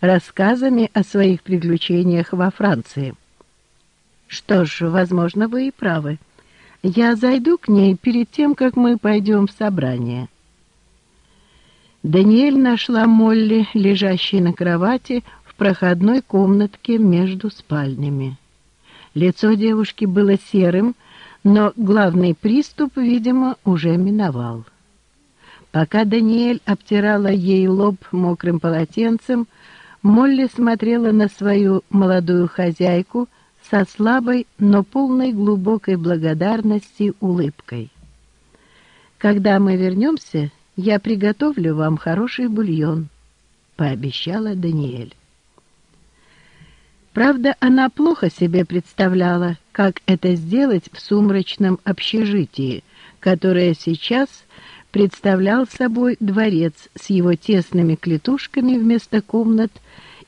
рассказами о своих приключениях во Франции. Что ж, возможно, вы и правы. Я зайду к ней перед тем, как мы пойдем в собрание. Даниэль нашла Молли, лежащей на кровати, в проходной комнатке между спальнями. Лицо девушки было серым, но главный приступ, видимо, уже миновал. Пока Даниэль обтирала ей лоб мокрым полотенцем, Молли смотрела на свою молодую хозяйку со слабой, но полной глубокой благодарности улыбкой. «Когда мы вернемся, я приготовлю вам хороший бульон», — пообещала Даниэль. Правда, она плохо себе представляла, как это сделать в сумрачном общежитии, которое сейчас представлял собой дворец с его тесными клетушками вместо комнат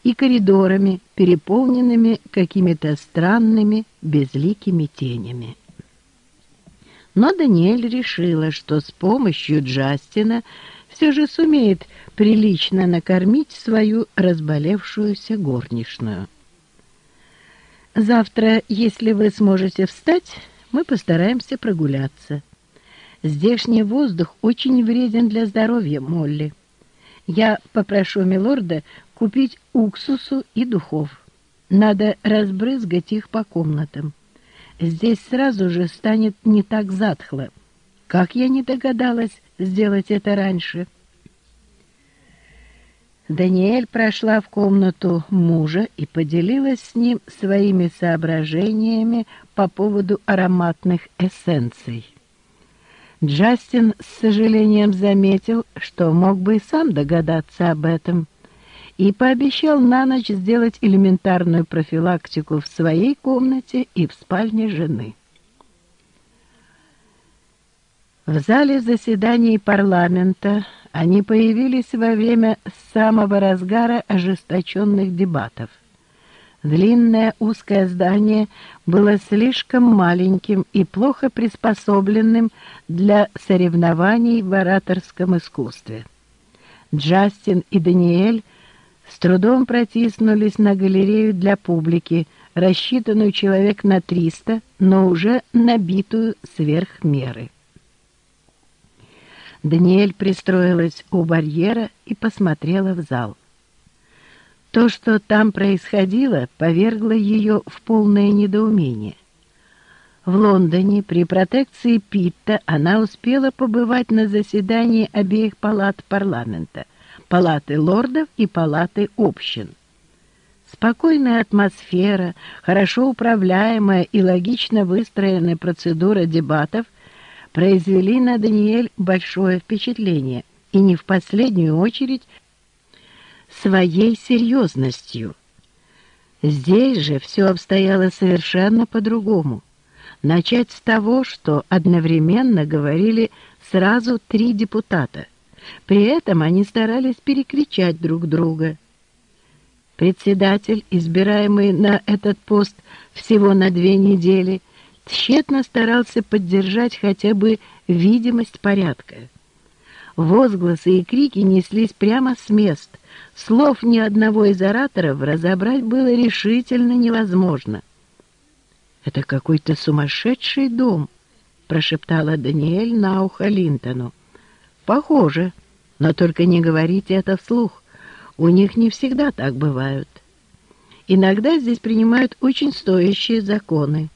и коридорами, переполненными какими-то странными безликими тенями. Но Даниэль решила, что с помощью Джастина все же сумеет прилично накормить свою разболевшуюся горничную. Завтра, если вы сможете встать, мы постараемся прогуляться. Здешний воздух очень вреден для здоровья, Молли. Я попрошу милорда купить уксусу и духов. Надо разбрызгать их по комнатам. Здесь сразу же станет не так затхло. Как я не догадалась сделать это раньше?» Даниэль прошла в комнату мужа и поделилась с ним своими соображениями по поводу ароматных эссенций. Джастин с сожалением заметил, что мог бы и сам догадаться об этом, и пообещал на ночь сделать элементарную профилактику в своей комнате и в спальне жены. В зале заседаний парламента они появились во время самого разгара ожесточенных дебатов. Длинное узкое здание было слишком маленьким и плохо приспособленным для соревнований в ораторском искусстве. Джастин и Даниэль с трудом протиснулись на галерею для публики, рассчитанную человек на 300, но уже набитую сверх меры. Даниэль пристроилась у барьера и посмотрела в зал. То, что там происходило, повергло ее в полное недоумение. В Лондоне при протекции Питта она успела побывать на заседании обеих палат парламента – палаты лордов и палаты общин. Спокойная атмосфера, хорошо управляемая и логично выстроенная процедура дебатов – произвели на Даниэль большое впечатление, и не в последнюю очередь своей серьезностью. Здесь же все обстояло совершенно по-другому. Начать с того, что одновременно говорили сразу три депутата. При этом они старались перекричать друг друга. Председатель, избираемый на этот пост всего на две недели, тщетно старался поддержать хотя бы видимость порядка. Возгласы и крики неслись прямо с мест. Слов ни одного из ораторов разобрать было решительно невозможно. «Это какой-то сумасшедший дом», — прошептала Даниэль на ухо Линтону. «Похоже, но только не говорите это вслух. У них не всегда так бывают. Иногда здесь принимают очень стоящие законы».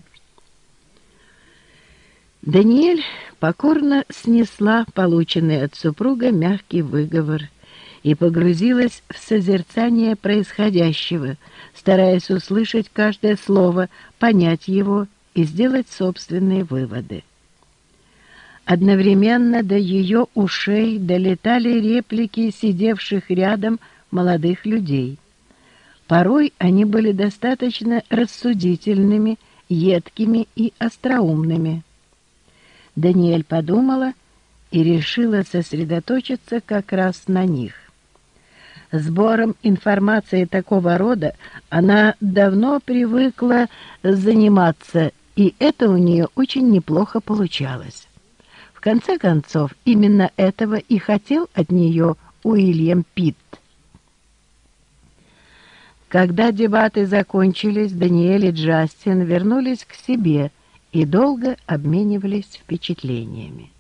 Даниэль покорно снесла полученный от супруга мягкий выговор и погрузилась в созерцание происходящего, стараясь услышать каждое слово, понять его и сделать собственные выводы. Одновременно до ее ушей долетали реплики сидевших рядом молодых людей. Порой они были достаточно рассудительными, едкими и остроумными. Даниэль подумала и решила сосредоточиться как раз на них. Сбором информации такого рода она давно привыкла заниматься, и это у нее очень неплохо получалось. В конце концов, именно этого и хотел от нее Уильям Питт. Когда дебаты закончились, Даниэль и Джастин вернулись к себе и долго обменивались впечатлениями.